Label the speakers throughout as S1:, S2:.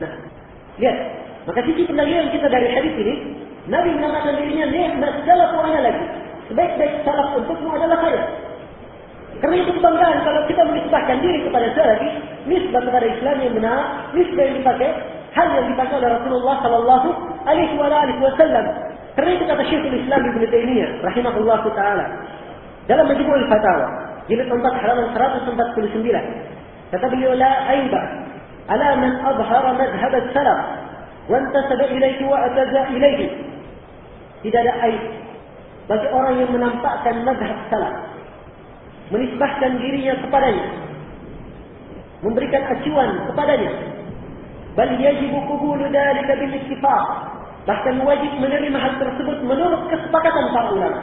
S1: Nah, lihat. Maka sisi pendalilan kita dari hadis ini, Nabi menamakan dirinya ni'mat salafu ana lagi. Sebaik-baik salaf untukmu adalah saya. Karena itu kebanggaan kalau kita menisbahkan diri kepada salafi, nisbah kepada Islam yang benar, nisbah yang dipakai, hal yang dipakai oleh Rasulullah Sallallahu Alaihi Wasallam. Karena itu kata Syekhul Islam Ibn Taimiyah, rahimahullah taala, dalam Majmu'ul Fatawa, jilid 4 halaman 149, kata beliau la aiba adhara madhhab as-salaf wa intasaba ilaihi wa ataza ilaihi. Tidak ada bagi orang yang menampakkan madhab salaf menisbahkan dirinya kepadanya, memberikan acuan kepadanya. Bal yajib qubulu dalika bil ittifaq. Bahkan wajib menerima hal tersebut menurut kesepakatan para ulama.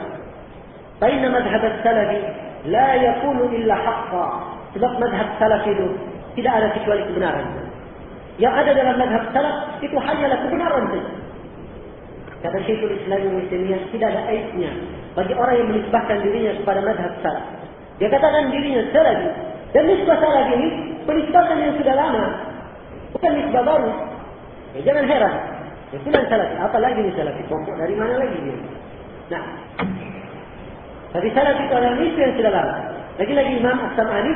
S1: Baina madhhab salafi la yaqulu illa haqqa. Sebab madhab salaf itu tidak ada kecuali kebenaran. Yang ada dalam madhab salaf itu hanyalah kebenaran saja. Kata Syekhul Islam Ibnu Taimiyah tidak ada aibnya bagi orang yang menisbahkan dirinya kepada madhab salaf. Dia katakan dirinya salafi. Dan nisbah salafi ini penisbatan yang sudah lama. Bukan nisbah baru. Ya, jangan heran. Ya, bulan salafi. Apa lagi ini salafi? Kelompok dari mana lagi dia? Nah. Tapi salafi itu adalah nisbah yang sudah lama. Lagi-lagi Imam As-Sam'ani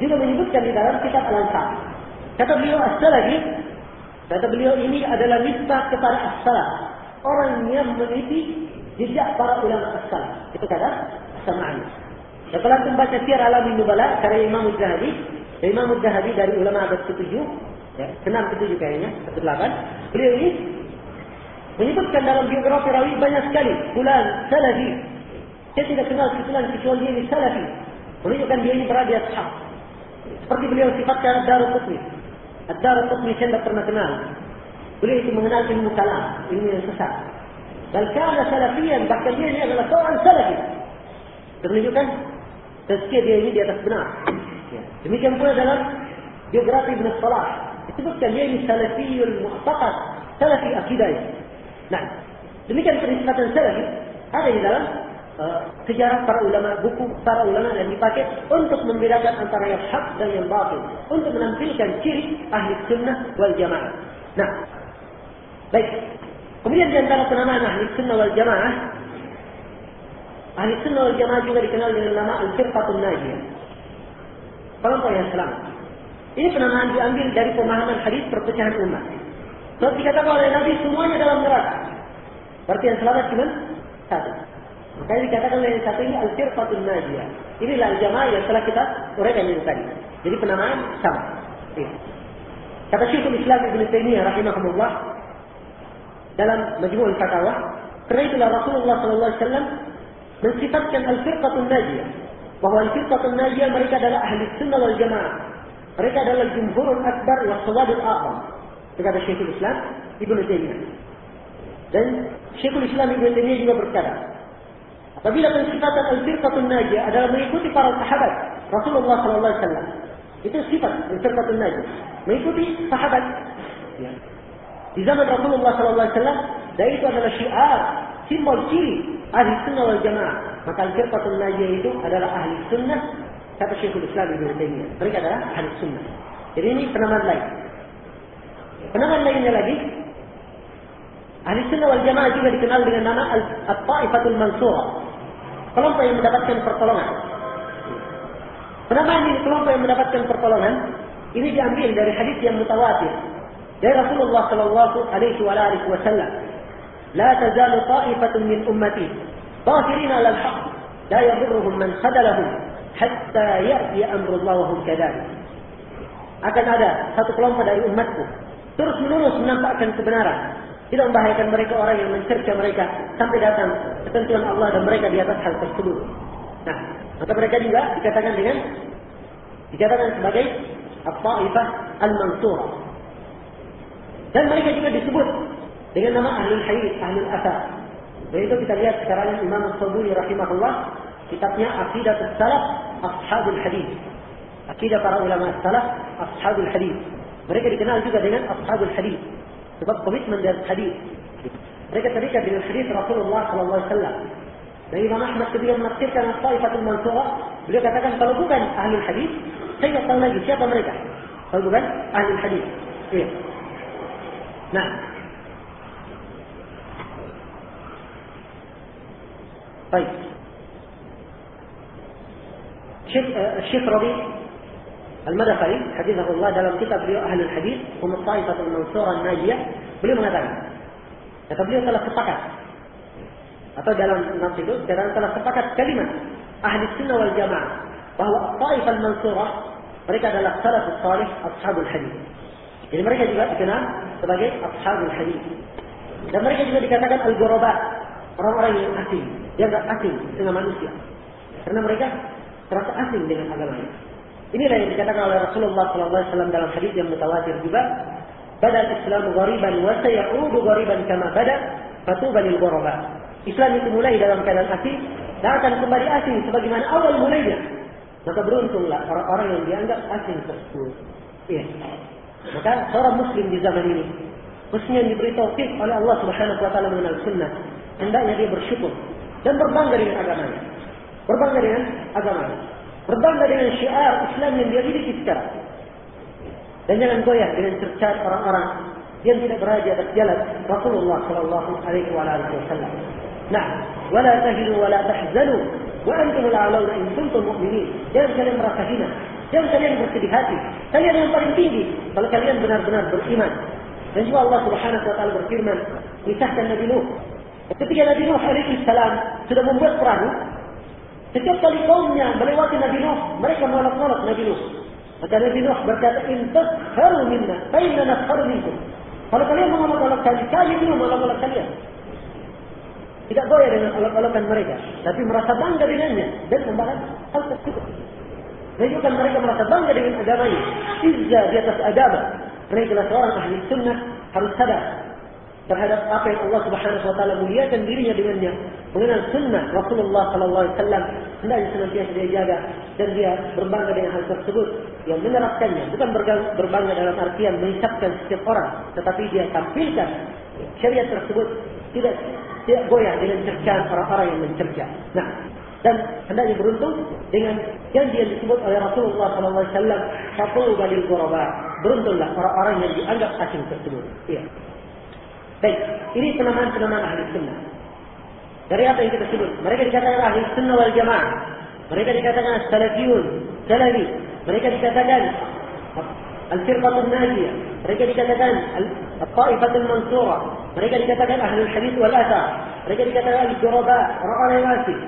S1: juga menyebutkan di dalam kitab Al-Ansar. Kata beliau As-Salafi, kata beliau ini adalah nisbah kepada As-Salaf. Orang yang meneliti jejak para ulama As-Salaf. Itu kata As-Sam'ani. Dan kalau antum baca Syiar Alamin Nubala karya Imam Zahabi, Imam Zahabi dari ulama abad ke-7, ya, ke-6 ke-7 kayaknya, ke-8, beliau ini menyebutkan dalam biografi rawi banyak sekali bulan salafi. Saya tidak kenal sebulan kecuali ini salafi. Menunjukkan dia ini berada di ashab. Seperti beliau sifatkan Darul Qutni. Darul Qutni saya tidak pernah kenal. Beliau itu mengenal ilmu kalam, ilmu yang sesat. Dan karena salafian, bahkan dia ini adalah seorang salafi. Menunjukkan tazkiyah dia ini di atas benar. Ya. Demikian pula dalam biografi Ibn Salah. Disebutkan dia ini salafiyul mu'taqad. Salafi akidah. Nah, demikian penisbatan salafi ada di dalam uh, sejarah para ulama, buku para ulama yang dipakai untuk membedakan antara yang hak dan yang batil. Untuk menampilkan ciri ahli sunnah wal jamaah. Nah, baik. Kemudian di antara penamaan ahli sunnah wal jamaah Ahli sunnah wal jamaah juga dikenal dengan nama Al-Firqatul Najiyah. Kelompok yang selamat. Ini penamaan diambil dari pemahaman hadis perpecahan umat. Sebab dikatakan oleh Nabi semuanya dalam neraka. Berarti yang selamat cuma satu. Makanya dikatakan oleh yang satu ini Al-Firqatul Najiyah. Inilah jamaah yang telah kita uraikan ini tadi. Jadi penamaan sama. Ini. Kata Syekhul Islam Ibn Taimiyah rahimahumullah dalam Majmu'ul Fatawa, karena itulah Rasulullah sallallahu alaihi wasallam mensifatkan al-firqatul najiyah bahwa al-firqatul najiyah mereka adalah ahli sunnah wal jamaah mereka adalah jumhurul akbar wa sawadul a'zam kata Syekhul Islam Ibn Taimiyah dan Syekhul Islam Ibn Taimiyah juga berkata apabila pensifatan al-firqatul najiyah adalah mengikuti para sahabat Rasulullah sallallahu alaihi wasallam itu sifat al-firqatul najiyah mengikuti sahabat ya. di zaman Rasulullah sallallahu alaihi wasallam dan itu adalah syiar simbol ciri ahli sunnah wal jamaah. Maka al-firqatul najiyah itu adalah ahli sunnah kata Syekhul Islam Ibn Taimiyah. Mereka adalah ahli sunnah. Jadi ini penamaan lain. Penamaan lainnya lagi ahli sunnah wal jamaah juga dikenal dengan nama al-ta'ifatul mansurah Kelompok yang mendapatkan pertolongan. Penamaan ini kelompok yang mendapatkan pertolongan ini diambil dari hadis yang mutawatir dari Rasulullah Shallallahu Alaihi Wasallam لا تزال طائفة من أمتي ظاهرين على الحق لا يضرهم من خذلهم حتى يأتي أمر الله وهم كذلك akan ada satu kelompok dari umatku terus menerus menampakkan kebenaran tidak membahayakan mereka orang yang mencerca mereka sampai datang ketentuan Allah dan mereka di atas hal tersebut. Nah, maka mereka juga dikatakan dengan dikatakan sebagai At-Taifah Al-Mansurah. Dan mereka juga disebut dengan nama ahli hadis, ahli asar. Dan itu kita lihat sekarang Imam Sabuni rahimahullah kitabnya Aqidah Salaf Ashabul Hadis. Akidah para ulama salaf Ashabul Hadis. Mereka dikenal juga dengan Ashabul Hadis sebab komitmen dari hadis. Mereka terikat dengan hadis Rasulullah sallallahu alaihi wasallam. Dan Imam Ahmad ketika menafsirkan Al-Taifatul Mansurah, beliau katakan kalau bukan ahli hadis, saya tidak tahu lagi siapa mereka. Kalau bukan ahli hadis. Iya. Nah, baik. Syekh, uh, Syekh Rabi Al-Madafai, hadithahullah dalam kitab beliau Ahlul Hadis, Umar Taifatul Mansurah Najiyah, beliau mengatakan, kata beliau telah sepakat, atau dalam nas itu, telah sepakat kalimat Ahli Sunnah wal Jamaah, bahwa Taif al-Mansurah, mereka adalah salafus salih ashabul hadis. Jadi mereka juga dikenal sebagai ashabul hadis. Dan mereka juga dikatakan al-ghuraba, orang-orang yang asing, yang tidak asing dengan manusia. Karena mereka terasa asing dengan agamanya. Inilah yang dikatakan oleh Rasulullah SAW dalam hadis yang mutawatir juga. Islam ghariban wa sayaudu ghariban kama bada fatuba lil ghuraba. Islam itu mulai dalam keadaan asing dan akan kembali asing sebagaimana awal mulainya. Maka beruntunglah orang-orang yang dianggap asing tersebut. Iya. Maka seorang muslim di zaman ini khususnya yang diberi taufik oleh Allah Subhanahu wa taala mengenal sunnah, hendaknya dia bersyukur dan berbangga dengan agamanya. Berbangga dengan agamanya. Berbangga dengan syiar Islam yang dia miliki sekarang. Dan jangan goyah dengan cerca orang-orang yang tidak berada di atas jalan Rasulullah sallallahu alaihi wasallam. Nah, tahinu wala tahzanu wa antum al-a'launa in kuntum mu'minin. Jangan kalian merasa hina, jangan kalian bersedih hati. Kalian yang paling tinggi kalau kalian benar-benar beriman. Dan juga Allah Subhanahu wa taala berfirman, kisahkan Nabi Nuh. Ketika Nabi Nuh sudah membuat perahu, setiap kali kaumnya melewati Nabi Nuh, mereka menolak-nolak Nabi Nuh. Maka Nabi Nuh berkata, "In tasharu minna, fa inna nasharu minkum." Kalau kalian menolak-nolak kami, kami juga menolak-nolak kalian. Tidak goyah dengan olok-olokan mereka, tapi merasa bangga dengannya dan membahas hal tersebut. Menunjukkan mereka merasa bangga dengan agamanya. Izza di atas agama. Mereka seorang ahli sunnah harus sadar terhadap apa yang Allah Subhanahu wa taala muliakan dirinya dengannya. Mengenal sunnah Rasulullah sallallahu alaihi wasallam hendaknya senantiasa dia jaga dan dia berbangga dengan hal tersebut yang menerapkannya bukan berbangga dalam artian mengisapkan setiap orang tetapi dia tampilkan syariat tersebut tidak tidak goyah dengan cercaan orang-orang yang mencerca. Nah, dan hendaknya beruntung dengan yang disebut oleh Rasulullah SAW. Satu balil. Beruntunglah orang-orang yang dianggap asing tersebut. Iya. Baik, ini penamaan-penamaan ahli sunnah. Dari apa yang kita sebut? Mereka dikatakan ahli sunnah wal jamaah. Mereka dikatakan salafiyun, salafi. Mereka dikatakan al-firqatul najiyah. Mereka dikatakan al-ta'ifatul mansurah. Mereka dikatakan ahlul hadis wal athar. Mereka dikatakan al-ghuraba, orang-orang yang asing.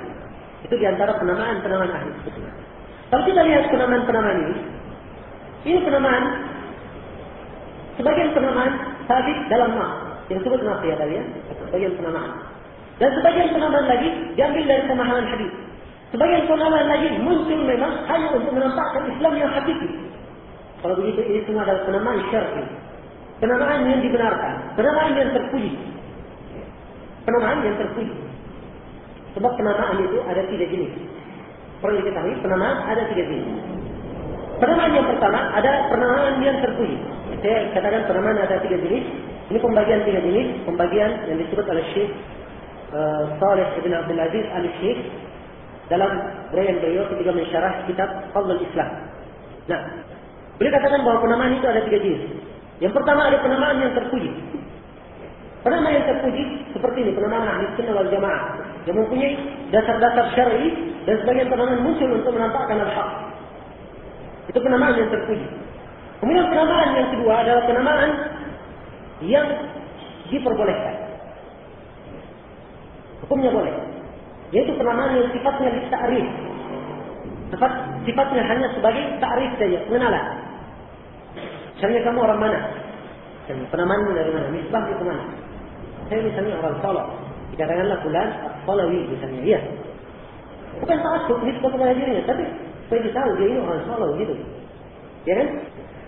S1: Itu di antara penamaan-penamaan ahli sunnah. Kalau kita lihat penamaan-penamaan ini, ini penamaan, sebagian penamaan sabit dalam nas, disebut nas ya tadi ya, sebagian penamaan. Dan sebagian penamaan lagi diambil dari pemahaman hadis. Sebagian penamaan lagi muncul memang hanya untuk menampakkan Islam yang hakiki. Kalau begitu ini semua adalah penamaan syar'i. Penamaan yang dibenarkan, penamaan yang terpuji. Penamaan yang terpuji. Sebab penamaan itu ada tiga jenis. Perlu diketahui, penamaan ada tiga jenis. Penamaan yang pertama ada penamaan yang terpuji. Saya katakan penamaan ada tiga jenis. Ini pembagian tiga jenis. Pembagian yang disebut oleh Syekh uh, Saleh Ibn Abdul Aziz Al Syekh dalam berian beliau ketika mensyarah kitab Fadl Islam. Nah, beliau katakan bahwa penamaan itu ada tiga jenis. Yang pertama ada penamaan yang terpuji. Penamaan yang terpuji seperti ini, penamaan ahli sunnah wal jamaah yang mempunyai dasar-dasar syar'i dan sebagian penamaan muncul untuk menampakkan al-haq. Itu penamaan yang terpuji. Kemudian penamaan yang kedua adalah penamaan yang diperbolehkan. Hukumnya boleh. Yaitu penamaan yang sifatnya ta'rif. Sifat, sifatnya hanya sebagai ta'rif saja, pengenalan. Misalnya kamu orang mana? Penamaanmu dari mana? Misbah itu mana? Saya misalnya orang Solo. Dikatakanlah bulan Solawi misalnya. Iya. Bukan ta'asub, nisbah kepada dirinya. Tapi saya tahu dia ini orang Solo gitu. Ya kan?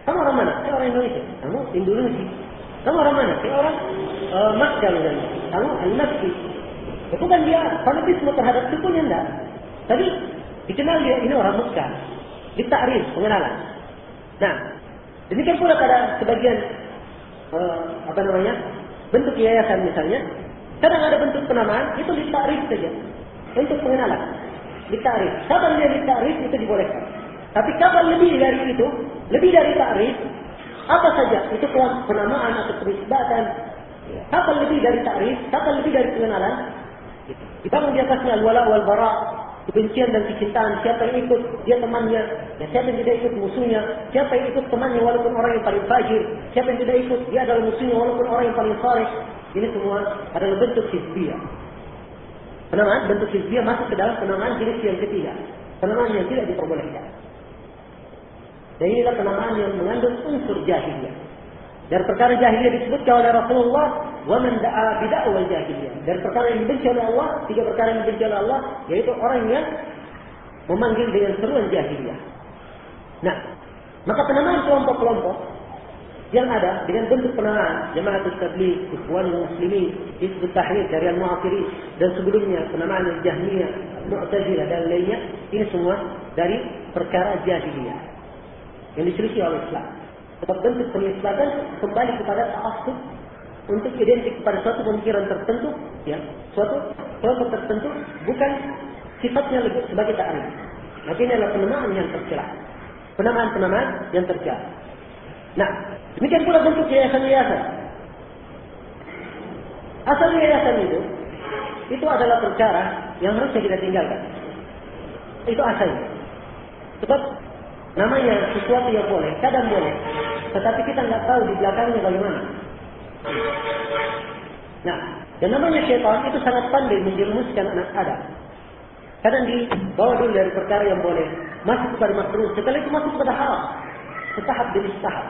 S1: Kamu orang mana? Saya orang Indonesia. Kamu Indonesia. Kamu orang mana? Saya orang uh, Makkah misalnya. Kamu Al-Makki. Itu kan dia fanatisme terhadap sukunya enggak. Tapi dikenal dia ini orang Makkah. Ditakrif, pengenalan. Nah, demikian pula pada sebagian uh, apa namanya bentuk yayasan misalnya, kadang ada bentuk penamaan itu ditakrif saja untuk pengenalan. Ditakrif. Kapan dia ditakrif itu dibolehkan. Tapi kapan lebih dari itu, lebih dari takrif, Apa saja itu penamaan atau penisbatan. Kapan lebih dari takrif, kapan lebih dari pengenalan. Kita di atasnya al-wala wal bara, kebencian dan kecintaan. Siapa yang ikut, dia temannya. Ya, siapa yang tidak ikut, musuhnya. Siapa yang ikut temannya walaupun orang yang paling fajir. Siapa yang tidak ikut, dia adalah musuhnya walaupun orang yang paling saleh. Ini semua adalah bentuk hizbiyah. Penamaan bentuk hizbiyah masuk ke dalam penamaan jenis yang ketiga. Penamaan yang tidak diperbolehkan. Dan inilah penamaan yang mengandung unsur jahiliyah. Dan perkara jahiliyah disebutkan oleh Rasulullah, wa man da'a bid'awal jahiliyah. Dan perkara yang dibenci oleh Allah, tiga perkara yang dibenci oleh Allah, yaitu orang yang memanggil dengan seruan jahiliyah. Nah, maka penamaan kelompok-kelompok yang ada dengan bentuk penamaan jemaah tabligh, ikhwan muslimin, hizbut tahrir dari al-mu'afirin dan sebelumnya penamaan al-jahmiyah, mu'tazilah dan lainnya, ini semua dari perkara jahiliyah yang diselisih oleh Islam. Sebab bentuk penisbatan kembali kepada ta'assub untuk identik kepada suatu pemikiran tertentu, ya, suatu kelompok tertentu, bukan sifatnya lebih sebagai ta'arif. Maka ini adalah penamaan yang tercela. Penamaan-penamaan yang tercela. Nah, demikian pula bentuk yayasan-yayasan. Asal yayasan itu, itu adalah perkara yang harusnya kita tinggalkan. Itu asalnya. Sebab Namanya sesuatu yang boleh, kadang boleh. Tetapi kita nggak tahu di belakangnya bagaimana. Nah, dan namanya syaitan itu sangat pandai menjerumuskan anak Adam. Kadang dibawa dulu dari perkara yang boleh, masuk kepada makruh, setelah itu masuk kepada haram. Setahap demi setahap.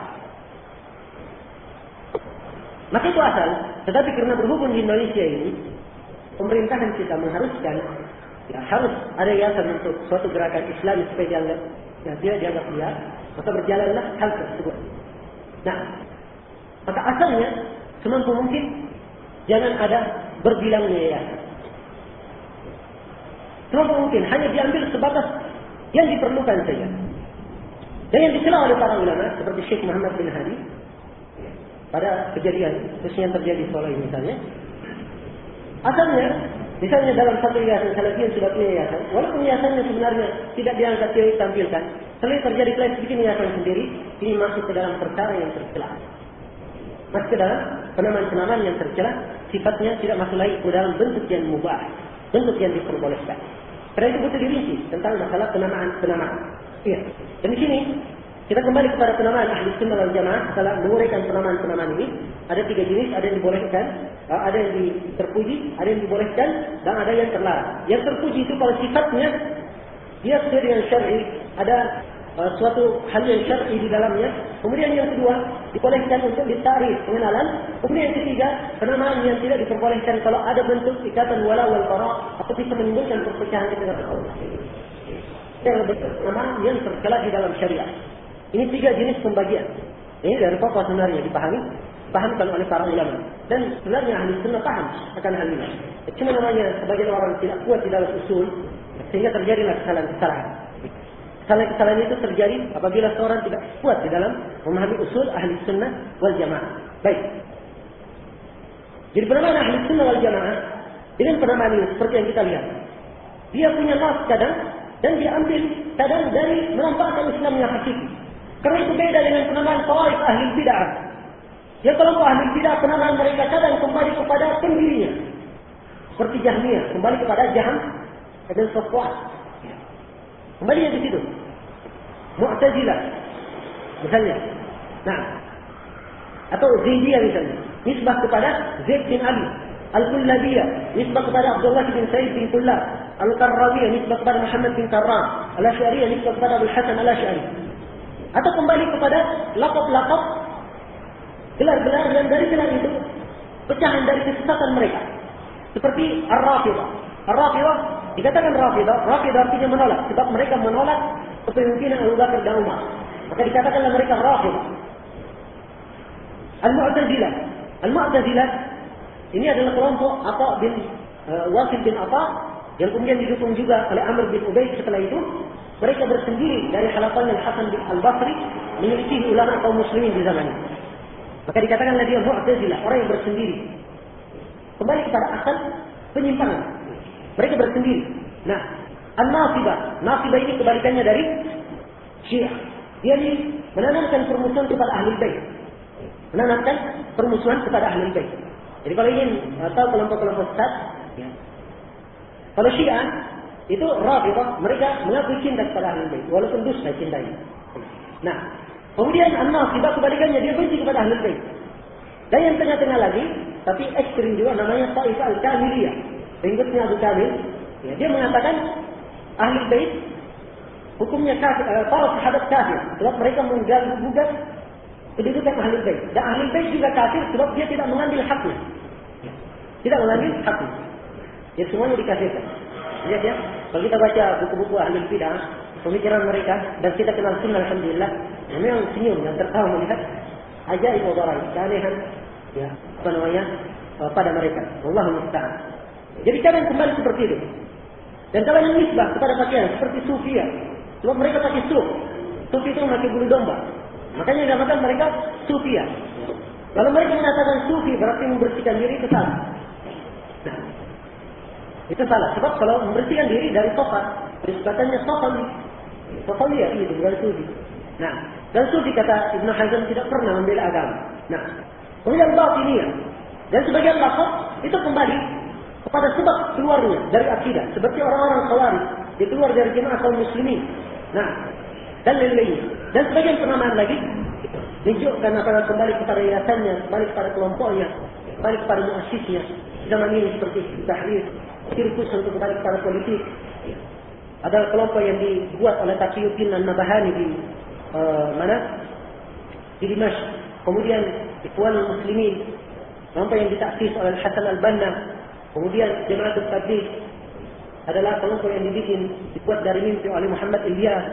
S1: Maka itu asal, tetapi karena berhubung di Indonesia ini, pemerintahan kita mengharuskan ya, harus ada yayasan untuk suatu gerakan Islam supaya dianggap ya, dia dianggap liar, maka berjalanlah hal tersebut. Nah, maka asalnya semampu mungkin jangan ada berbilangnya yayasan. Semampu mungkin hanya diambil sebatas yang diperlukan saja. Dan yang dicela oleh para ulama seperti Syekh Muhammad bin Hadi pada kejadian khususnya yang terjadi soal ini misalnya asalnya Misalnya dalam satu yayasan Salafiyin sudah punya yayasan, walaupun yayasannya sebenarnya tidak diangkat dia tampilkan, setelah terjadi klaim bikin yayasan sendiri, ini masuk ke dalam perkara yang tercela. Masuk ke dalam penamaan-penamaan yang tercela, sifatnya tidak masuk lagi ke dalam bentuk yang mubah, bentuk yang diperbolehkan. Karena itu butuh dirinci tentang masalah penamaan-penamaan. Iya. Dan di sini kita kembali kepada penamaan ahli sunnah wal jamaah setelah menguraikan penamaan-penamaan ini. Ada tiga jenis, ada yang dibolehkan, eh, ada yang terpuji, ada yang dibolehkan, dan ada yang terlarang. Yang terpuji itu kalau sifatnya dia sesuai dengan syar'i, ada uh, suatu hal yang syar'i di dalamnya. Kemudian yang kedua, dibolehkan untuk ditarik pengenalan. Kemudian yang ketiga, penamaan yang tidak diperbolehkan kalau ada bentuk ikatan wala wal bara atau bisa menimbulkan perpecahan di tengah Allah. Yang bentuk nama yang tercela di dalam syariat. Ini tiga jenis pembagian. Ini dari pokok sebenarnya dipahami, pahamkan oleh para ulama. Dan sebenarnya ahli sunnah paham akan hal ini. Cuma namanya sebagian orang tidak kuat di dalam usul, sehingga terjadilah kesalahan-kesalahan. Kesalahan-kesalahan itu terjadi apabila seorang tidak kuat di dalam memahami usul ahli sunnah wal jamaah. Baik. Jadi penamaan ahli sunnah wal jamaah dengan penamaan ini seperti yang kita lihat. Dia punya nas kadang dan dia ambil kadang dari menampakkan Islam yang hakiki. Karena itu beda dengan penamaan tawaif ahli bid'ah. Ya kalau ahli bid'ah penamaan mereka kadang kembali kepada pendirinya. Seperti Jahmiyah, kembali kepada Jahm dan Safwan. Kembali di situ. Mu'tazilah. Misalnya. Nah. Atau Zaidiyah misalnya. Nisbah kepada Zaid bin Ali. Al-Kullabiyah. Nisbah kepada Abdullah bin Said bin Kullab. Al-Karrawiyah. Nisbah kepada Muhammad bin Karram. Al-Asyariyah. Nisbah kepada Abu Hasan Al-Asyari. Atau kembali kepada lakop-lakop gelar-gelar yang dari gelar itu pecahan dari kesesatan mereka. Seperti Ar-Rafidah. Ar-Rafidah dikatakan Rafidah, Rafidah artinya menolak sebab mereka menolak kepemimpinan Abu Bakar dan Umar. Maka dikatakanlah mereka Rafidah. Al-Mu'tazilah. Al-Mu'tazilah ini adalah kelompok Atta bin uh, Wasil bin Atta yang kemudian didukung juga oleh Amr bin Ubaid setelah itu mereka bersendiri dari halaman Hasan bin Al-Basri menyelidiki ulama kaum muslimin di zaman itu. Maka dikatakanlah dia Mu'tazilah, orang yang bersendiri. Kembali kepada asal penyimpangan. Mereka bersendiri. Nah, An-Nasibah. Nasibah ini kebalikannya dari Syiah. Dia ini menanamkan permusuhan kepada ahli bait. menanamkan permusuhan kepada ahli bait. Jadi kalau ingin tahu kelompok-kelompok sesat. Kalau Syiah itu Rafidhah, mereka mengaku cinta kepada ahli bait walaupun dusta cintanya. Nah, kemudian An-Nasibah kebalikannya dia benci kepada ahli bait. Dan yang tengah-tengah lagi, tapi ekstrim juga namanya Taifah Al-Kamiliyah. Pengikutnya Abu Kamil, ya, dia mengatakan ahli bait hukumnya kafir, eh, para sahabat kafir sebab mereka mengganggu kedudukan ahli bait. Dan ahli bait juga kafir sebab dia tidak mengambil haknya. Tidak mengambil haknya. Ya semuanya dikafirkan. Lihat ya, kalau kita baca buku-buku ahli bidah, pemikiran mereka dan kita kenal sunnah alhamdulillah, ya memang senyum dan tertawa melihat ajaib wabarai, keanehan ya, apa namanya eh, pada mereka. Allah musta'an. Jadi kalian kembali seperti itu. Dan kalian nisbah kepada pakaian seperti sufia. Sebab mereka pakai suf. Sufi itu memakai bulu domba. Makanya dinamakan mereka sufia. Kalau mereka mengatakan sufi berarti membersihkan diri itu salah. Itu salah. Sebab kalau membersihkan diri dari tokat, disebutkannya tokali. Tokali ya, itu bukan sufi. Nah, dan sufi kata Ibn Hazm tidak pernah membela agama. Nah, kemudian ya. Dan sebagian lafaz itu kembali kepada sebab keluarnya dari akidah. Seperti orang-orang khawarij. Dia keluar dari jemaah kaum muslimin. Nah, dan lain-lain. Dan sebagian penamaan lagi Tunjukkan akan kembali kepada yayasannya, kembali kepada kelompoknya, kembali kepada muasisnya. Zaman ini seperti tahrir, sirkus untuk kembali kepada politik. Ada kelompok yang dibuat oleh Taqiyuddin dan Nabahani di uh, mana? Di Dimash. Kemudian Ikhwan Muslimin, kelompok yang ditaksis oleh Hasan Al-Banna. Kemudian Jemaah Tabligh adalah kelompok yang dibikin dibuat dari mimpi oleh Muhammad Ilyas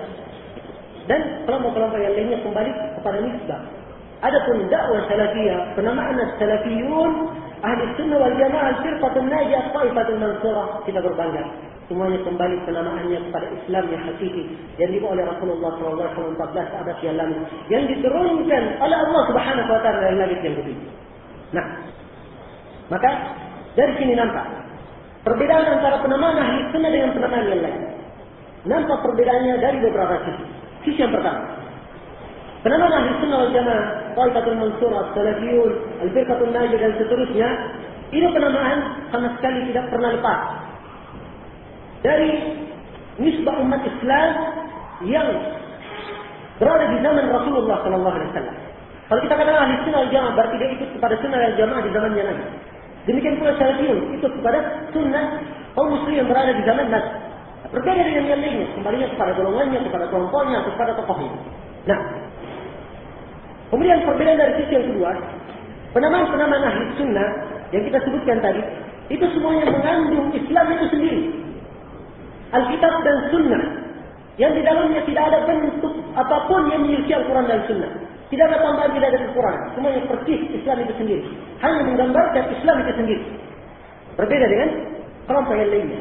S1: dan kelompok-kelompok yang lainnya kembali kepada nisbah. Adapun dakwah salafiyah, penamaan salafiyun, ahli sunnah wal jamaah, firqatun najah, taifatul mansurah, kita berbangga. Semuanya kembali penamaannya kepada Islam yang hakiki yang dibawa oleh Rasulullah SAW 14 abad yang lalu yang diturunkan oleh Allah Subhanahu wa taala dari nabi yang begitu. Nah, maka dari sini nampak perbedaan antara penamaan ahli sunnah dengan penamaan yang lain. Nampak perbedaannya dari beberapa sisi. Sisi yang pertama. Penamaan ahli sunnah wal jamaah, Taifatul Mansurah, Salafiyun, Al-Firqatul Najib dan seterusnya, ini penamaan sama sekali tidak pernah lepas. Dari nisbah umat Islam yang berada di zaman Rasulullah Sallallahu Alaihi Wasallam. Kalau kita katakan ahli sunnah wal jamaah berarti dia ikut kepada sunnah wal jamaah di zamannya Nabi. Demikian pula salafiyun ikut kepada sunnah kaum muslim yang berada di zaman Nabi. Berbeda dengan yang lainnya, kembalinya kepada golongannya, kepada kelompoknya, kepada tokohnya. Nah, kemudian perbedaan dari sisi yang kedua, penamaan-penamaan ahli sunnah yang kita sebutkan tadi, itu semuanya mengandung Islam itu sendiri. Alkitab dan sunnah. Yang di dalamnya tidak ada bentuk apa pun yang memiliki Al-Quran dan sunnah. Tidak ada tambahan, tidak ada kekurangan. Semuanya persis Islam itu sendiri. Hanya menggambarkan Islam itu sendiri. Berbeda dengan kelompok yang lainnya.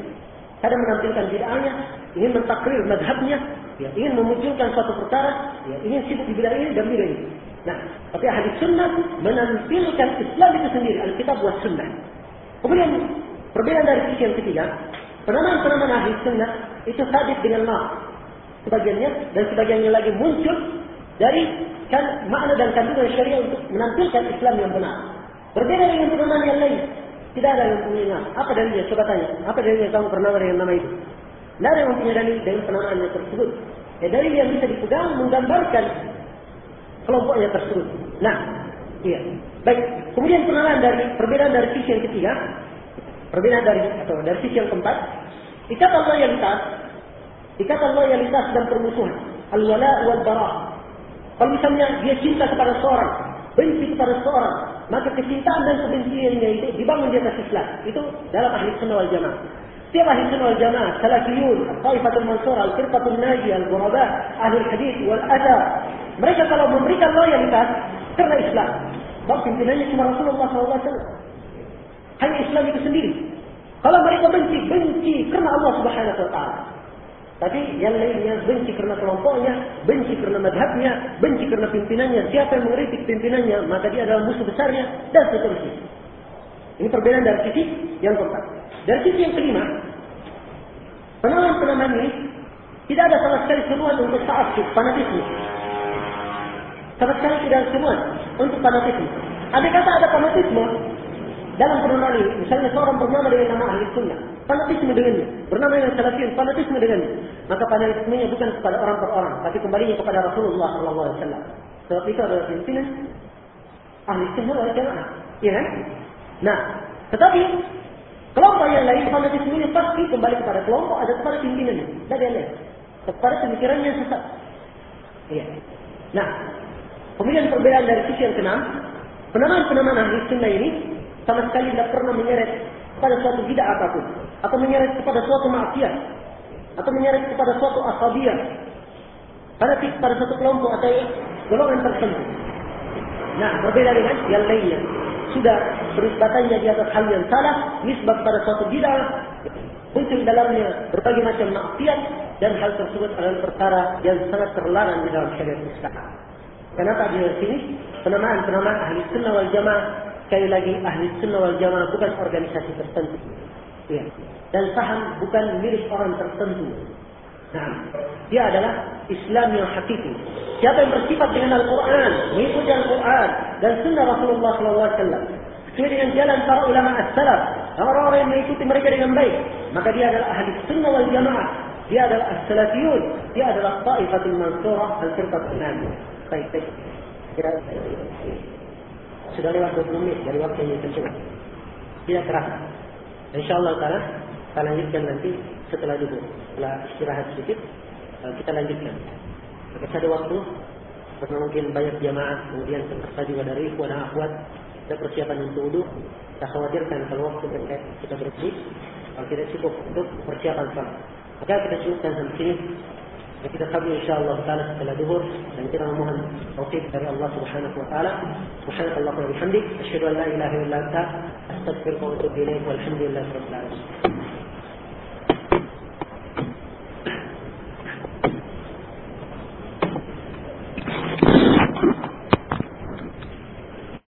S1: Kadang menampilkan bid'ahnya, ingin mentakrir madhabnya, ya, ingin memunculkan suatu perkara, ya, ingin sibuk di bid'ah ini dan bid'ah ini. Nah, tapi ahli sunnah menampilkan Islam itu sendiri, Alkitab buat sunnah. Kemudian, perbedaan dari sisi yang ketiga, penamaan-penamaan ahli sunnah itu sabit dengan ma. Sebagiannya dan sebagiannya lagi muncul dari kan makna dan kandungan syariah untuk menampilkan Islam yang benar. Berbeda dengan penamaan yang lain. Tidak ada yang punya Apa dalilnya? Coba tanya. Apa dalilnya kamu pernah dengan nama itu? Tidak ada yang punya dalil dengan penamaannya tersebut. Ya, dalil yang bisa dipegang menggambarkan kelompoknya tersebut. Nah, iya. Baik. Kemudian penamaan dari perbedaan dari sisi yang ketiga, perbedaan dari atau dari sisi yang keempat, ikatan loyalitas, ikatan loyalitas dan permusuhan, al-wala wal bara. Kalau misalnya dia cinta kepada seorang, benci kepada seorang, maka kecintaan dan kebenciannya itu dibangun di atas Islam. Itu dalam ahli sunnah wal jamaah. Sunnah wal jamaah, salafiyun, al-taifatul mansur, al-firqatul naji, al-ghuraba, ahli hadith wal adab. Mereka kalau memberikan loyalitas karena Islam. Bang pimpinannya cuma Rasulullah SAW. Hanya Islam itu sendiri. Kalau mereka benci, benci karena Allah Subhanahu wa taala. Tapi yang lainnya benci karena kelompoknya, benci karena madhabnya, benci karena pimpinannya. Siapa yang mengkritik pimpinannya, maka dia adalah musuh besarnya, dan seterusnya. Ini perbedaan dari sisi yang keempat. Dari sisi yang kelima, penamaan-penamaan ini tidak ada sama sekali seruan untuk ta'asub, fanatisme. Sama sekali tidak ada seruan untuk fanatisme. Ada kata ada fanatisme dalam bernama ini, misalnya seorang bernama dengan nama ahli sunnah, fanatisme dengannya, bernama dengan salafiyun, fanatisme dengannya, maka fanatismenya bukan kepada orang per orang, tapi kembalinya kepada Rasulullah Wasallam. Sebab itu adalah pimpinan ahli sunnah wal jamaah, ya kan? Nah, tetapi kelompok yang lain fanatismenya pasti kembali kepada kelompok ada kepada pimpinannya, tidak ada yang lain, kepada pemikirannya sesat. Iya. Nah, kemudian perbedaan dari sisi yang keenam, penamaan-penamaan ahli sunnah ini sama sekali tidak pernah menyeret pada suatu bid'ah apa pun, atau menyeret kepada suatu maksiat, atau menyeret kepada suatu asabiah, pada pada satu kelompok atau golongan tertentu. Nah, berbeda dengan yang lainnya. Sudah berisbatannya di atas hal yang salah, nisbat pada suatu bid'ah, muncul dalamnya berbagai macam maksiat dan hal tersebut adalah perkara yang sangat terlarang di dalam syariat Islam. Kenapa di sini penamaan-penamaan ahli sunnah wal jamaah sekali lagi ahli sunnah wal jamaah bukan organisasi tertentu. Ya. Dan paham bukan milik orang tertentu. Nah, dia adalah Islam yang hakiki. Siapa yang bersifat dengan Al-Quran, mengikuti Al-Quran dan Sunnah Rasulullah SAW, sesuai dengan jalan para ulama as-salaf, orang-orang yang mengikuti mereka dengan baik, maka dia adalah ahli Sunnah wal Jamaah. Dia adalah as-salafiyun. Dia adalah ta'ifatul mansurah al-firqatul najiyah. Baik, baik. Kira sudah lewat 20 menit dari waktu yang tersebut. Tidak terasa. InsyaAllah ta'ala, kita lanjutkan nanti setelah dulu. Setelah istirahat sedikit, kita lanjutkan. Maka ada waktu, karena mungkin banyak jamaah, kemudian terpaksa juga dari ikhwan dan akhwat, kita persiapan untuk wudhu, kita khawatirkan kalau waktu kita, kita bersih, kalau tidak cukup untuk persiapan salat. Maka kita cukupkan sampai sini. kita sambung insyaallah taala setelah duhur dan kita memohon taufik dari Allah Subhanahu wa taala. Subhanallahi wa bihamdik, asyhadu an la ilaha illa anta, astaghfiruka wa atubu ilaik. Walhamdulillahirabbil alamin.